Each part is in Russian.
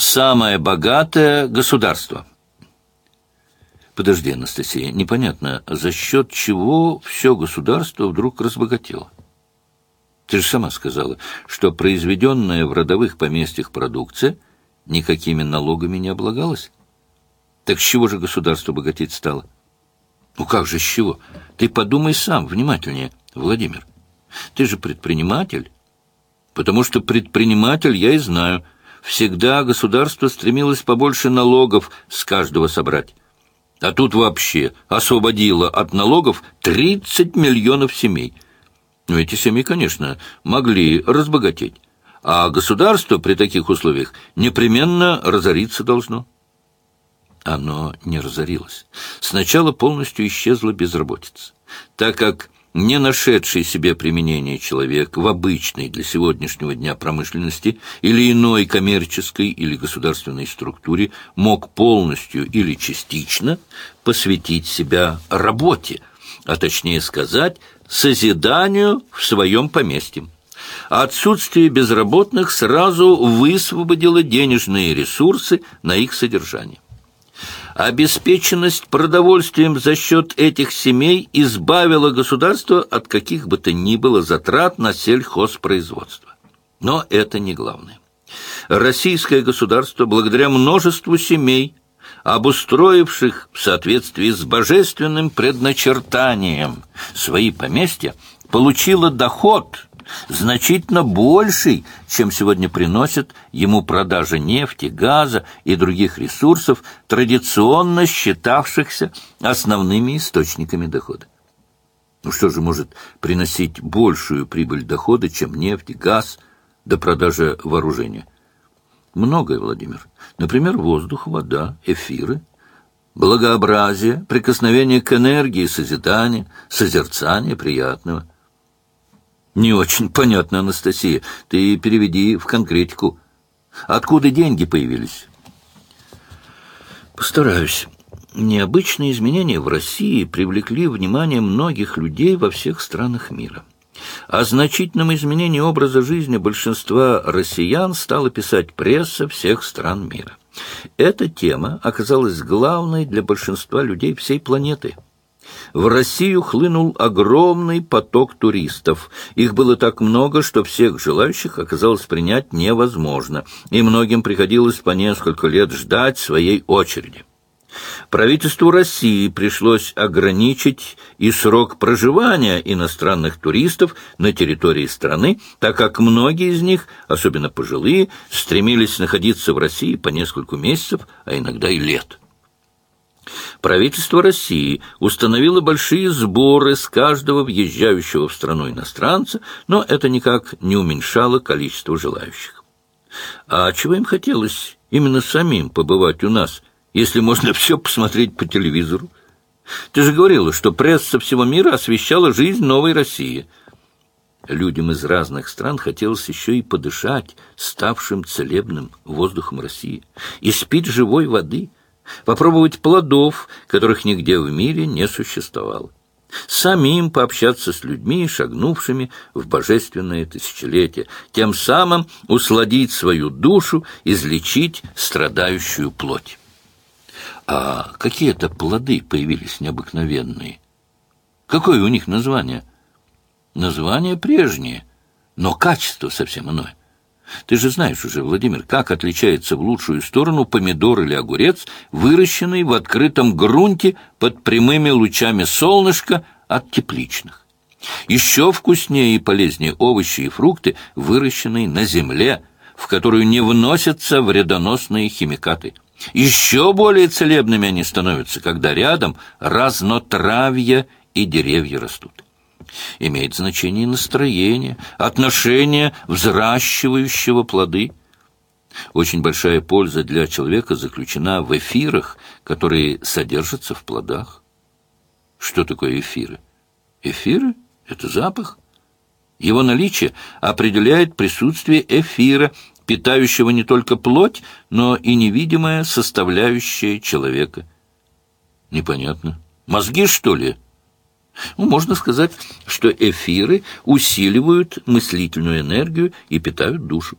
самое богатое государство. Подожди, Анастасия, непонятно, за счет чего все государство вдруг разбогатело? Ты же сама сказала, что произведенная в родовых поместьях продукция никакими налогами не облагалась. Так с чего же государство богатеть стало? Ну как же с чего? Ты подумай сам, внимательнее, Владимир. Ты же предприниматель. Потому что предприниматель, я и знаю, всегда государство стремилось побольше налогов с каждого собрать. А тут вообще освободило от налогов 30 миллионов семей – но эти семьи, конечно, могли разбогатеть. А государство при таких условиях непременно разориться должно. Оно не разорилось. Сначала полностью исчезла безработица, так как не нашедший себе применение человек в обычной для сегодняшнего дня промышленности или иной коммерческой или государственной структуре мог полностью или частично посвятить себя работе, а точнее сказать, созиданию в своем поместье. Отсутствие безработных сразу высвободило денежные ресурсы на их содержание. Обеспеченность продовольствием за счет этих семей избавила государство от каких бы то ни было затрат на сельхозпроизводство. Но это не главное. Российское государство, благодаря множеству семей, обустроивших в соответствии с божественным предначертанием свои поместья, получило доход значительно больший, чем сегодня приносят ему продажа нефти, газа и других ресурсов, традиционно считавшихся основными источниками дохода. Ну что же может приносить большую прибыль дохода, чем нефть, газ до продажи вооружения? Многое, Владимир. Например, воздух, вода, эфиры, благообразие, прикосновение к энергии, созидание, созерцание приятного. Не очень понятно, Анастасия. Ты переведи в конкретику. Откуда деньги появились? Постараюсь. Необычные изменения в России привлекли внимание многих людей во всех странах мира. О значительном изменении образа жизни большинства россиян стала писать пресса всех стран мира. Эта тема оказалась главной для большинства людей всей планеты. В Россию хлынул огромный поток туристов. Их было так много, что всех желающих оказалось принять невозможно, и многим приходилось по несколько лет ждать своей очереди. Правительству России пришлось ограничить и срок проживания иностранных туристов на территории страны, так как многие из них, особенно пожилые, стремились находиться в России по несколько месяцев, а иногда и лет. Правительство России установило большие сборы с каждого въезжающего в страну иностранца, но это никак не уменьшало количество желающих. А чего им хотелось именно самим побывать у нас – если можно все посмотреть по телевизору? Ты же говорила, что пресса всего мира освещала жизнь новой России. Людям из разных стран хотелось еще и подышать ставшим целебным воздухом России, и спить живой воды, попробовать плодов, которых нигде в мире не существовало самим пообщаться с людьми, шагнувшими в божественное тысячелетие, тем самым усладить свою душу, излечить страдающую плоть. А какие это плоды появились необыкновенные? Какое у них название? Название прежнее, но качество совсем иное. Ты же знаешь уже, Владимир, как отличается в лучшую сторону помидор или огурец, выращенный в открытом грунте под прямыми лучами солнышка от тепличных. Еще вкуснее и полезнее овощи и фрукты, выращенные на земле, в которую не вносятся вредоносные химикаты – еще более целебными они становятся, когда рядом разнотравья и деревья растут. Имеет значение настроение, отношение взращивающего плоды. Очень большая польза для человека заключена в эфирах, которые содержатся в плодах. Что такое эфиры? Эфиры — это запах. Его наличие определяет присутствие эфира питающего не только плоть, но и невидимая составляющая человека. Непонятно. Мозги, что ли? Ну, можно сказать, что эфиры усиливают мыслительную энергию и питают душу.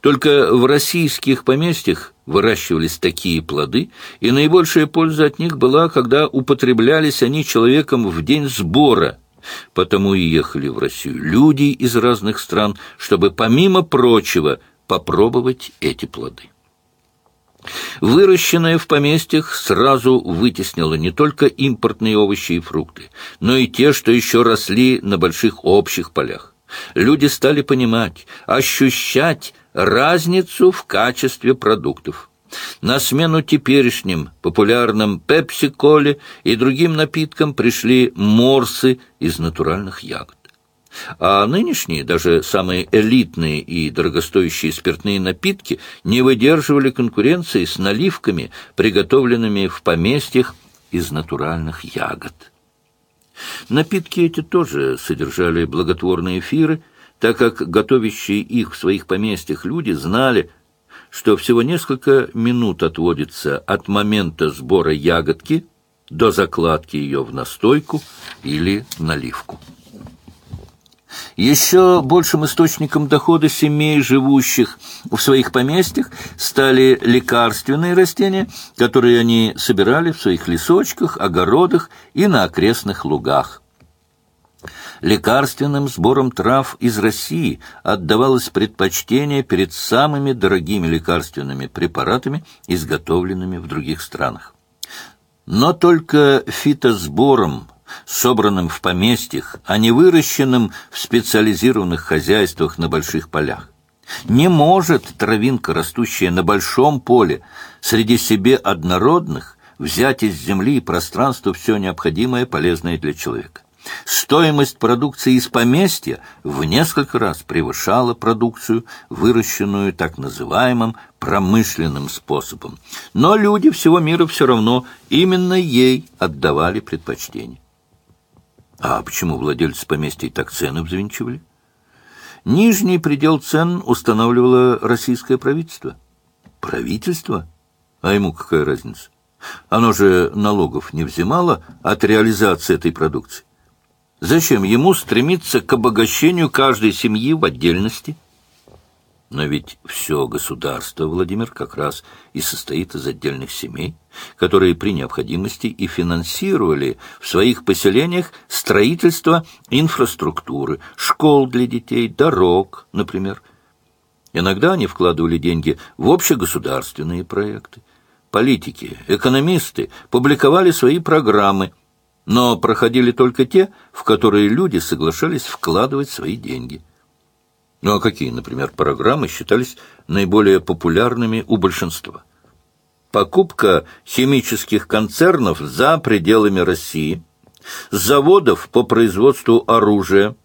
Только в российских поместьях выращивались такие плоды, и наибольшая польза от них была, когда употреблялись они человеком в день сбора. Потому и ехали в Россию люди из разных стран, чтобы, помимо прочего, попробовать эти плоды. Выращенное в поместьях сразу вытеснило не только импортные овощи и фрукты, но и те, что еще росли на больших общих полях. Люди стали понимать, ощущать разницу в качестве продуктов. На смену теперешним популярным пепси-коле и другим напиткам пришли морсы из натуральных ягод. А нынешние, даже самые элитные и дорогостоящие спиртные напитки не выдерживали конкуренции с наливками, приготовленными в поместьях из натуральных ягод. Напитки эти тоже содержали благотворные эфиры, так как готовящие их в своих поместьях люди знали, что всего несколько минут отводится от момента сбора ягодки до закладки ее в настойку или наливку. Еще большим источником дохода семей, живущих в своих поместьях, стали лекарственные растения, которые они собирали в своих лесочках, огородах и на окрестных лугах. Лекарственным сбором трав из России отдавалось предпочтение перед самыми дорогими лекарственными препаратами, изготовленными в других странах. Но только фитосбором собранным в поместьях, а не выращенным в специализированных хозяйствах на больших полях. Не может травинка, растущая на большом поле, среди себе однородных, взять из земли и пространства все необходимое, полезное для человека. Стоимость продукции из поместья в несколько раз превышала продукцию, выращенную так называемым промышленным способом. Но люди всего мира все равно именно ей отдавали предпочтение. А почему владельцы поместья так цены взвинчивали? Нижний предел цен устанавливало российское правительство. Правительство? А ему какая разница? Оно же налогов не взимало от реализации этой продукции. Зачем ему стремиться к обогащению каждой семьи в отдельности? Но ведь все государство, Владимир, как раз и состоит из отдельных семей, которые при необходимости и финансировали в своих поселениях строительство инфраструктуры, школ для детей, дорог, например. Иногда они вкладывали деньги в общегосударственные проекты. Политики, экономисты публиковали свои программы, но проходили только те, в которые люди соглашались вкладывать свои деньги – ну а какие, например, программы считались наиболее популярными у большинства? Покупка химических концернов за пределами России, заводов по производству оружия,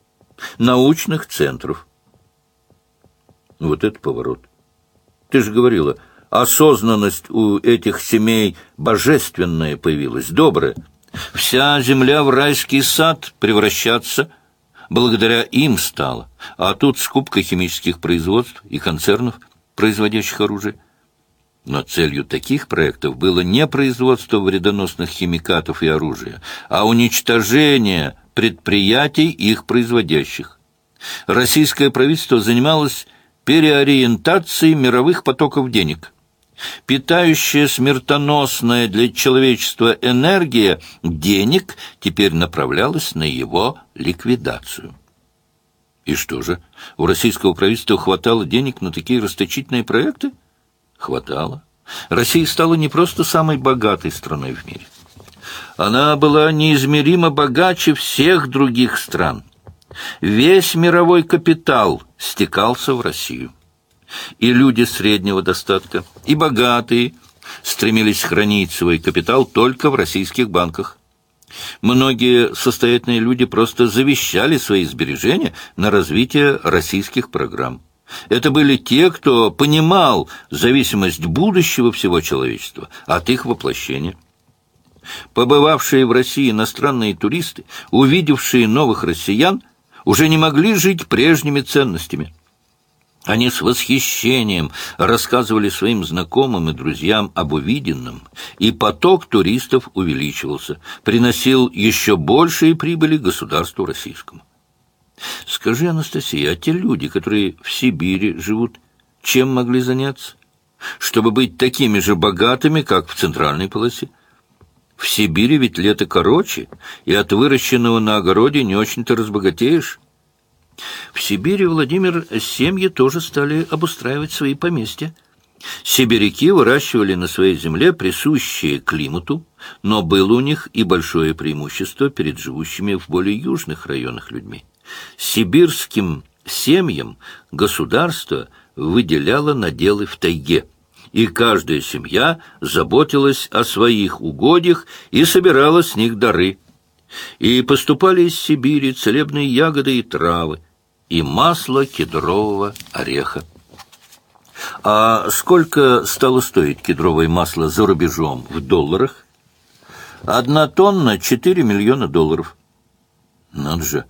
научных центров. Вот это поворот. Ты же говорила, осознанность у этих семей божественная появилась, добрая. Вся земля в райский сад превращаться – благодаря им стало. А тут скупка химических производств и концернов, производящих оружие. Но целью таких проектов было не производство вредоносных химикатов и оружия, а уничтожение предприятий, их производящих. Российское правительство занималось переориентацией мировых потоков денег – Питающая смертоносная для человечества энергия денег теперь направлялась на его ликвидацию. И что же, у российского правительства хватало денег на такие расточительные проекты? Хватало. Россия стала не просто самой богатой страной в мире. Она была неизмеримо богаче всех других стран. Весь мировой капитал стекался в Россию и люди среднего достатка, и богатые стремились хранить свой капитал только в российских банках. Многие состоятельные люди просто завещали свои сбережения на развитие российских программ. Это были те, кто понимал зависимость будущего всего человечества от их воплощения. Побывавшие в России иностранные туристы, увидевшие новых россиян, уже не могли жить прежними ценностями – они с восхищением рассказывали своим знакомым и друзьям об увиденном, и поток туристов увеличивался, приносил еще большие прибыли государству российскому. Скажи, Анастасия, а те люди, которые в Сибири живут, чем могли заняться, чтобы быть такими же богатыми, как в центральной полосе. В Сибири ведь лето короче, и от выращенного на огороде не очень-то разбогатеешь. В Сибири, Владимир, семьи тоже стали обустраивать свои поместья. Сибиряки выращивали на своей земле присущие климату, но было у них и большое преимущество перед живущими в более южных районах людьми. Сибирским семьям государство выделяло наделы в тайге, и каждая семья заботилась о своих угодьях и собирала с них дары. И поступали из Сибири целебные ягоды и травы, и масло кедрового ореха. А сколько стало стоить кедровое масло за рубежом в долларах? Одна тонна — четыре миллиона долларов. Надо же,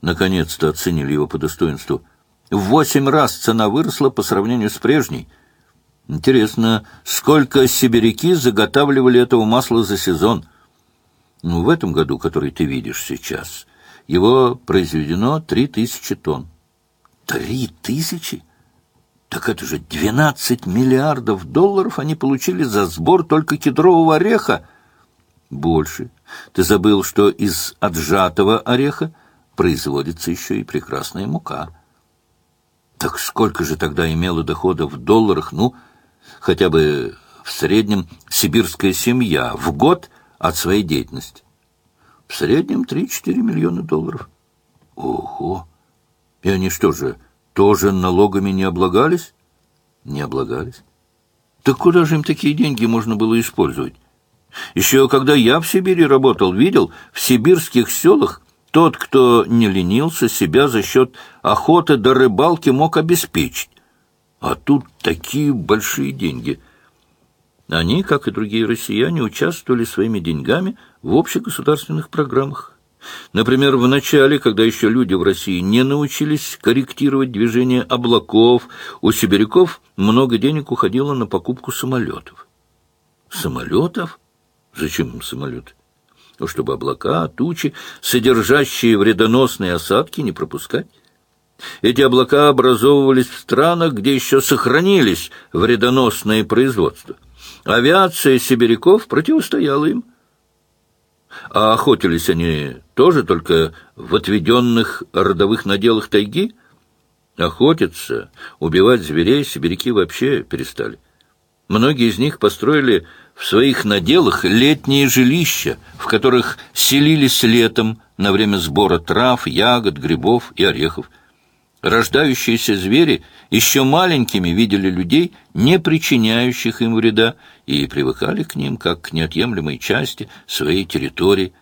наконец-то оценили его по достоинству. В восемь раз цена выросла по сравнению с прежней. Интересно, сколько сибиряки заготавливали этого масла за сезон? Ну, в этом году, который ты видишь сейчас, его произведено три тысячи тонн. Три тысячи? Так это же двенадцать миллиардов долларов они получили за сбор только кедрового ореха. Больше. Ты забыл, что из отжатого ореха производится еще и прекрасная мука. Так сколько же тогда имела дохода в долларах, ну, хотя бы в среднем сибирская семья в год от своей деятельности? В среднем 3-4 миллиона долларов. Ого! И они что же, тоже налогами не облагались? Не облагались. Так куда же им такие деньги можно было использовать? Еще когда я в Сибири работал, видел, в сибирских селах тот, кто не ленился, себя за счет охоты до рыбалки мог обеспечить. А тут такие большие деньги. Они, как и другие россияне, участвовали своими деньгами в общегосударственных программах. Например, в начале, когда еще люди в России не научились корректировать движение облаков, у сибиряков много денег уходило на покупку самолетов. Самолетов? Зачем им самолеты? Ну, чтобы облака, тучи, содержащие вредоносные осадки, не пропускать. Эти облака образовывались в странах, где еще сохранились вредоносные производства. Авиация сибиряков противостояла им. А охотились они тоже только в отведенных родовых наделах тайги? Охотиться, убивать зверей сибиряки вообще перестали. Многие из них построили в своих наделах летние жилища, в которых селились летом на время сбора трав, ягод, грибов и орехов. Рождающиеся звери еще маленькими видели людей, не причиняющих им вреда, и привыкали к ним, как к неотъемлемой части своей территории.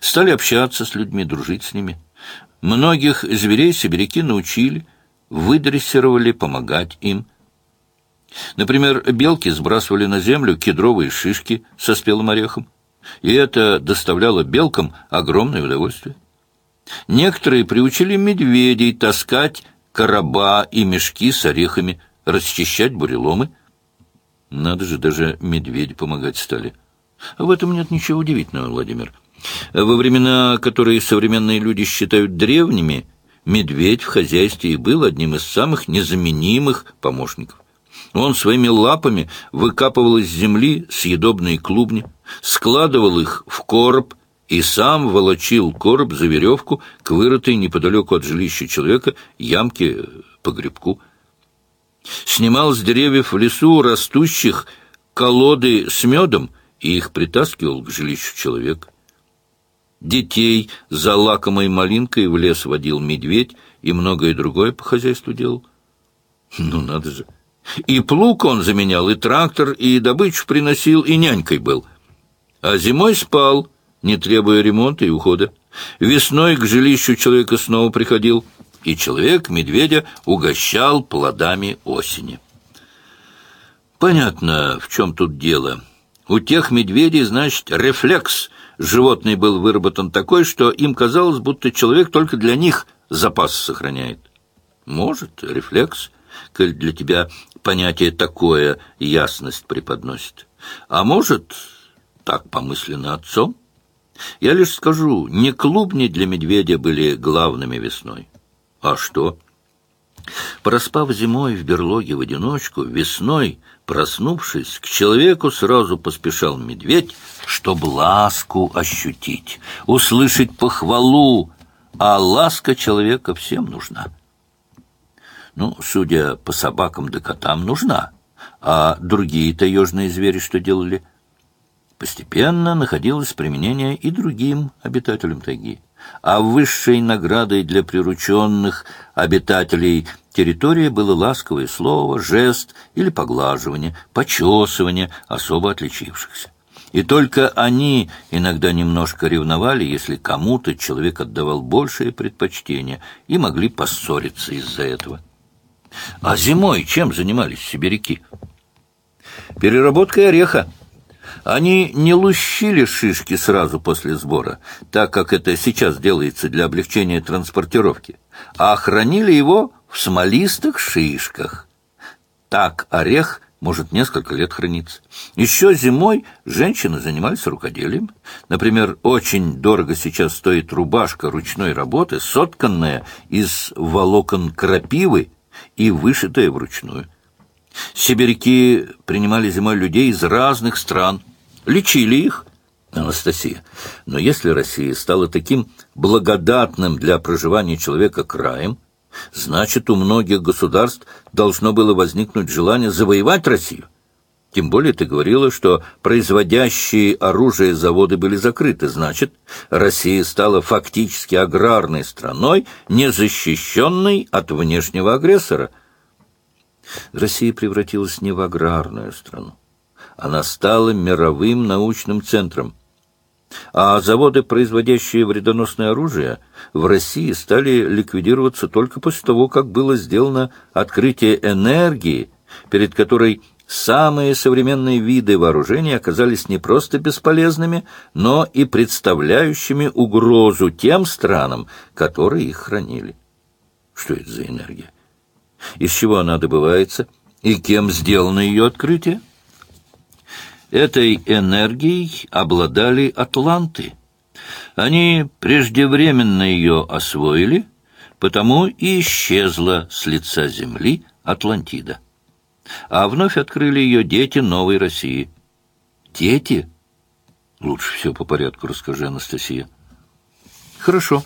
Стали общаться с людьми, дружить с ними. Многих зверей сибиряки научили, выдрессировали помогать им – Например, белки сбрасывали на землю кедровые шишки со спелым орехом, и это доставляло белкам огромное удовольствие. Некоторые приучили медведей таскать короба и мешки с орехами, расчищать буреломы. Надо же, даже медведи помогать стали. В этом нет ничего удивительного, Владимир. Во времена, которые современные люди считают древними, медведь в хозяйстве и был одним из самых незаменимых помощников. Он своими лапами выкапывал из земли съедобные клубни, складывал их в короб и сам волочил короб за веревку к вырытой неподалеку от жилища человека ямке по грибку. Снимал с деревьев в лесу растущих колоды с медом и их притаскивал к жилищу человека. Детей за лакомой малинкой в лес водил медведь и многое другое по хозяйству делал. Ну, надо же! И плуг он заменял, и трактор, и добычу приносил, и нянькой был. А зимой спал, не требуя ремонта и ухода. Весной к жилищу человека снова приходил, и человек медведя угощал плодами осени. Понятно, в чем тут дело. У тех медведей, значит, рефлекс животный был выработан такой, что им казалось, будто человек только для них запас сохраняет. Может, рефлекс, коль для тебя понятие такое ясность преподносит. А может, так помыслено отцом? Я лишь скажу, не клубни для медведя были главными весной. А что? Проспав зимой в берлоге в одиночку, весной, проснувшись, к человеку сразу поспешал медведь, чтобы ласку ощутить, услышать похвалу, а ласка человека всем нужна. Ну, судя по собакам да котам, нужна. А другие таежные звери что делали? Постепенно находилось применение и другим обитателям тайги. А высшей наградой для прирученных обитателей территории было ласковое слово, жест или поглаживание, почесывание особо отличившихся. И только они иногда немножко ревновали, если кому-то человек отдавал большее предпочтение, и могли поссориться из-за этого. А зимой чем занимались сибиряки? Переработкой ореха. Они не лущили шишки сразу после сбора, так как это сейчас делается для облегчения транспортировки, а хранили его в смолистых шишках. Так орех может несколько лет храниться. Еще зимой женщины занимались рукоделием. Например, очень дорого сейчас стоит рубашка ручной работы, сотканная из волокон крапивы и вышитая вручную. Сибиряки принимали зимой людей из разных стран, лечили их. Анастасия, но если Россия стала таким благодатным для проживания человека краем, значит, у многих государств должно было возникнуть желание завоевать Россию. Тем более ты говорила, что производящие оружие заводы были закрыты. Значит, Россия стала фактически аграрной страной, незащищенной от внешнего агрессора. Россия превратилась не в аграрную страну. Она стала мировым научным центром. А заводы, производящие вредоносное оружие, в России стали ликвидироваться только после того, как было сделано открытие энергии, перед которой Самые современные виды вооружений оказались не просто бесполезными, но и представляющими угрозу тем странам, которые их хранили. Что это за энергия? Из чего она добывается? И кем сделано ее открытие? Этой энергией обладали атланты. Они преждевременно ее освоили, потому и исчезла с лица земли Атлантида а вновь открыли ее дети новой России. Дети? Лучше все по порядку расскажи, Анастасия. Хорошо.